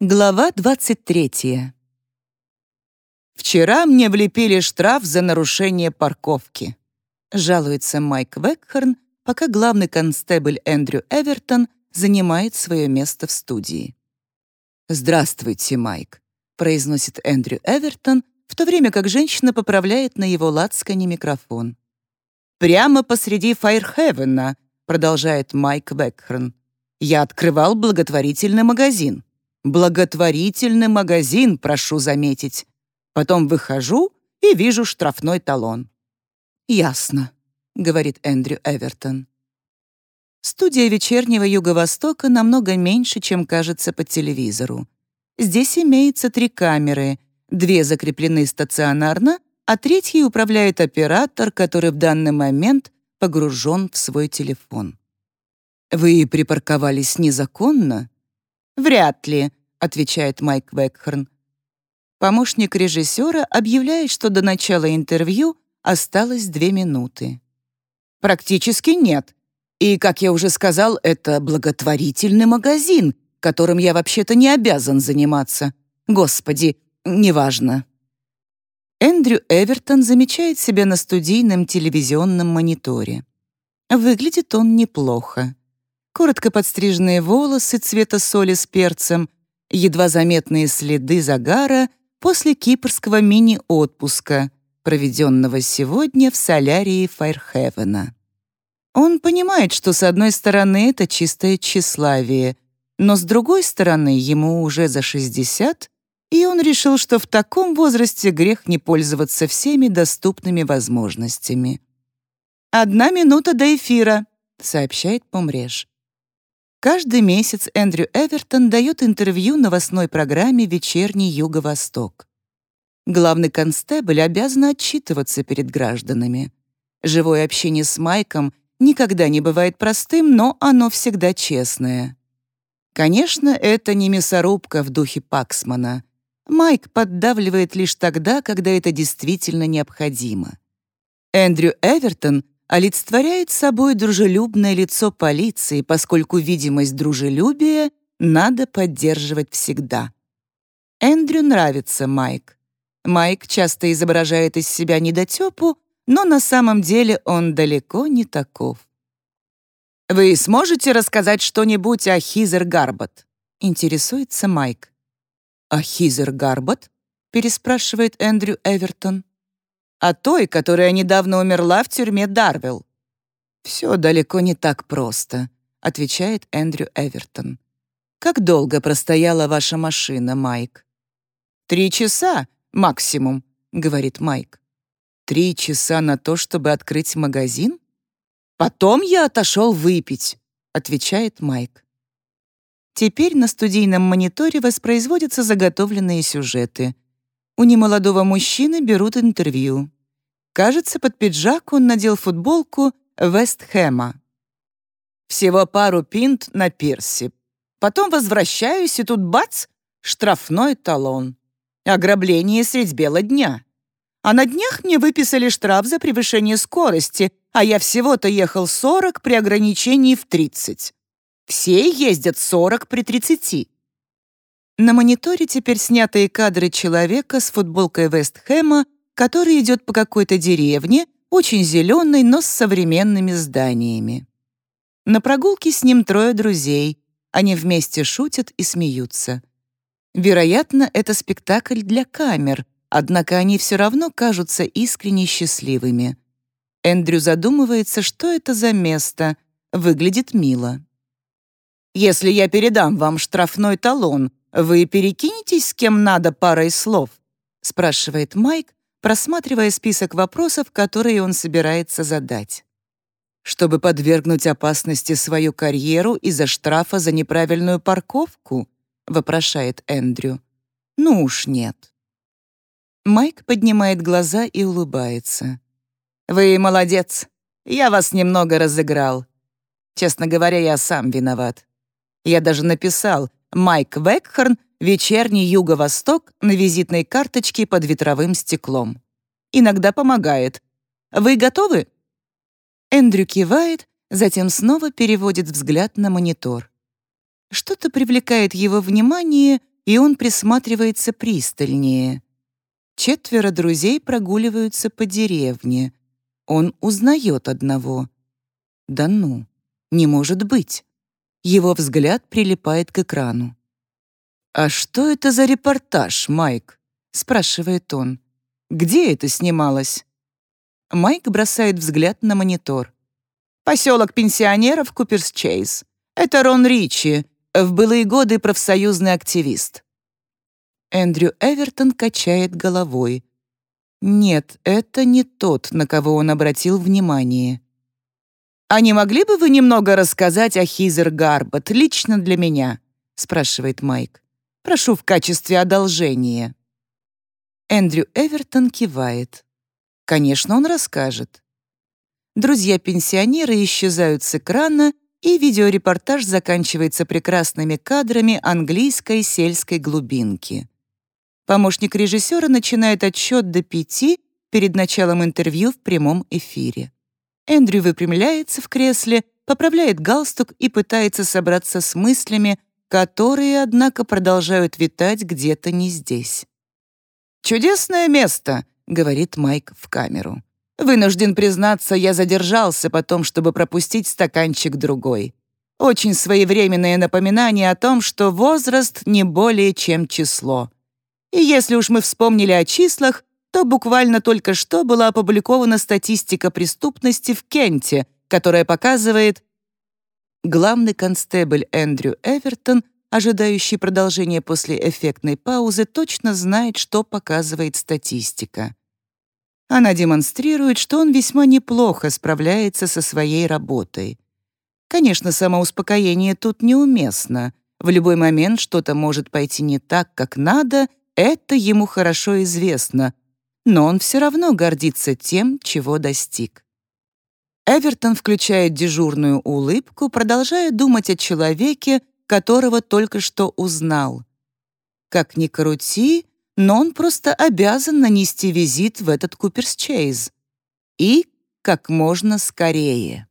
Глава 23. «Вчера мне влепили штраф за нарушение парковки», жалуется Майк Векхорн, пока главный констебль Эндрю Эвертон занимает свое место в студии. «Здравствуйте, Майк», произносит Эндрю Эвертон, в то время как женщина поправляет на его лацкане микрофон. «Прямо посреди Файрхевена», продолжает Майк Векхорн. «Я открывал благотворительный магазин. Благотворительный магазин, прошу заметить. Потом выхожу и вижу штрафной талон. «Ясно», — говорит Эндрю Эвертон. Студия вечернего Юго-Востока намного меньше, чем кажется по телевизору. Здесь имеется три камеры, две закреплены стационарно, а третьей управляет оператор, который в данный момент погружен в свой телефон. «Вы припарковались незаконно?» «Вряд ли», — отвечает Майк Векхорн. Помощник режиссера объявляет, что до начала интервью осталось две минуты. «Практически нет. И, как я уже сказал, это благотворительный магазин, которым я вообще-то не обязан заниматься. Господи, неважно». Эндрю Эвертон замечает себя на студийном телевизионном мониторе. Выглядит он неплохо коротко подстриженные волосы цвета соли с перцем, едва заметные следы загара после кипрского мини-отпуска, проведенного сегодня в солярии Файрхевена. Он понимает, что с одной стороны это чистое тщеславие, но с другой стороны ему уже за 60, и он решил, что в таком возрасте грех не пользоваться всеми доступными возможностями. «Одна минута до эфира», — сообщает Помреж. Каждый месяц Эндрю Эвертон дает интервью новостной программе «Вечерний Юго-Восток». Главный констебль обязан отчитываться перед гражданами. Живое общение с Майком никогда не бывает простым, но оно всегда честное. Конечно, это не мясорубка в духе Паксмана. Майк поддавливает лишь тогда, когда это действительно необходимо. Эндрю Эвертон — олицетворяет собой дружелюбное лицо полиции, поскольку видимость дружелюбия надо поддерживать всегда. Эндрю нравится Майк. Майк часто изображает из себя недотёпу, но на самом деле он далеко не таков. «Вы сможете рассказать что-нибудь о Хизер Гарбот?» — интересуется Майк. «О Хизер Гарбот?» — переспрашивает Эндрю Эвертон о той, которая недавно умерла в тюрьме Дарвилл. «Все далеко не так просто», — отвечает Эндрю Эвертон. «Как долго простояла ваша машина, Майк?» «Три часа максимум», — говорит Майк. «Три часа на то, чтобы открыть магазин?» «Потом я отошел выпить», — отвечает Майк. Теперь на студийном мониторе воспроизводятся заготовленные сюжеты — у немолодого мужчины берут интервью. Кажется, под пиджак он надел футболку Вестхэма. Всего пару пинт на пирсе. Потом возвращаюсь, и тут бац, штрафной талон. Ограбление средь бела дня. А на днях мне выписали штраф за превышение скорости, а я всего-то ехал 40 при ограничении в 30. Все ездят 40 при 30. На мониторе теперь снятые кадры человека с футболкой Вестхэма, который идет по какой-то деревне, очень зеленой, но с современными зданиями. На прогулке с ним трое друзей. Они вместе шутят и смеются. Вероятно, это спектакль для камер, однако они все равно кажутся искренне счастливыми. Эндрю задумывается, что это за место. Выглядит мило. «Если я передам вам штрафной талон, «Вы перекинетесь с кем надо парой слов?» — спрашивает Майк, просматривая список вопросов, которые он собирается задать. «Чтобы подвергнуть опасности свою карьеру из-за штрафа за неправильную парковку?» — вопрошает Эндрю. «Ну уж нет». Майк поднимает глаза и улыбается. «Вы молодец. Я вас немного разыграл. Честно говоря, я сам виноват. Я даже написал, Майк Векхорн «Вечерний Юго-Восток» на визитной карточке под ветровым стеклом. Иногда помогает. Вы готовы? Эндрю кивает, затем снова переводит взгляд на монитор. Что-то привлекает его внимание, и он присматривается пристальнее. Четверо друзей прогуливаются по деревне. Он узнает одного. Да ну, не может быть. Его взгляд прилипает к экрану. «А что это за репортаж, Майк?» — спрашивает он. «Где это снималось?» Майк бросает взгляд на монитор. «Поселок пенсионеров Куперс-Чейз. Это Рон Ричи, в былые годы профсоюзный активист». Эндрю Эвертон качает головой. Нет, это не тот, на кого он обратил внимание. «А не могли бы вы немного рассказать о Хизер Гарбот лично для меня?» — спрашивает Майк. «Прошу в качестве одолжения». Эндрю Эвертон кивает. Конечно, он расскажет. Друзья-пенсионеры исчезают с экрана, и видеорепортаж заканчивается прекрасными кадрами английской сельской глубинки. Помощник режиссера начинает отсчет до пяти перед началом интервью в прямом эфире. Эндрю выпрямляется в кресле, поправляет галстук и пытается собраться с мыслями, которые, однако, продолжают витать где-то не здесь. «Чудесное место», — говорит Майк в камеру. «Вынужден признаться, я задержался потом, чтобы пропустить стаканчик другой. Очень своевременное напоминание о том, что возраст не более чем число. И если уж мы вспомнили о числах, то буквально только что была опубликована статистика преступности в Кенте, которая показывает... Главный констебль Эндрю Эвертон, ожидающий продолжения после эффектной паузы, точно знает, что показывает статистика. Она демонстрирует, что он весьма неплохо справляется со своей работой. Конечно, самоуспокоение тут неуместно. В любой момент что-то может пойти не так, как надо, это ему хорошо известно — но он все равно гордится тем, чего достиг. Эвертон включает дежурную улыбку, продолжая думать о человеке, которого только что узнал. Как ни крути, но он просто обязан нанести визит в этот Куперс Чейз. И как можно скорее.